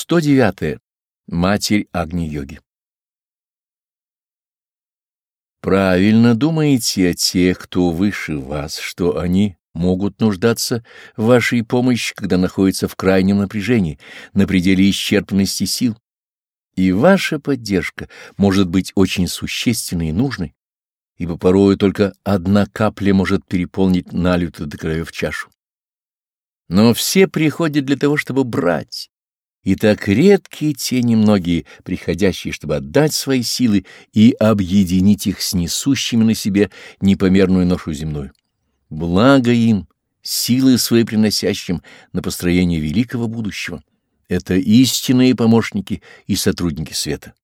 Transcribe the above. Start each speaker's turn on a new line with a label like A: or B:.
A: 109. Матерь Агни-йоги Правильно думаете о тех, кто выше вас, что они могут нуждаться в вашей помощи, когда находятся в крайнем напряжении, на пределе исчерпанности сил. И ваша поддержка может быть очень существенной и нужной, ибо порою только одна капля может переполнить налитую до краев чашу. Но все приходят для того, чтобы брать, и так редкие те немногие, приходящие, чтобы отдать свои силы и объединить их с несущими на себе непомерную ношу земную. Благо им, силы свои приносящим на построение великого будущего. Это истинные помощники и сотрудники света.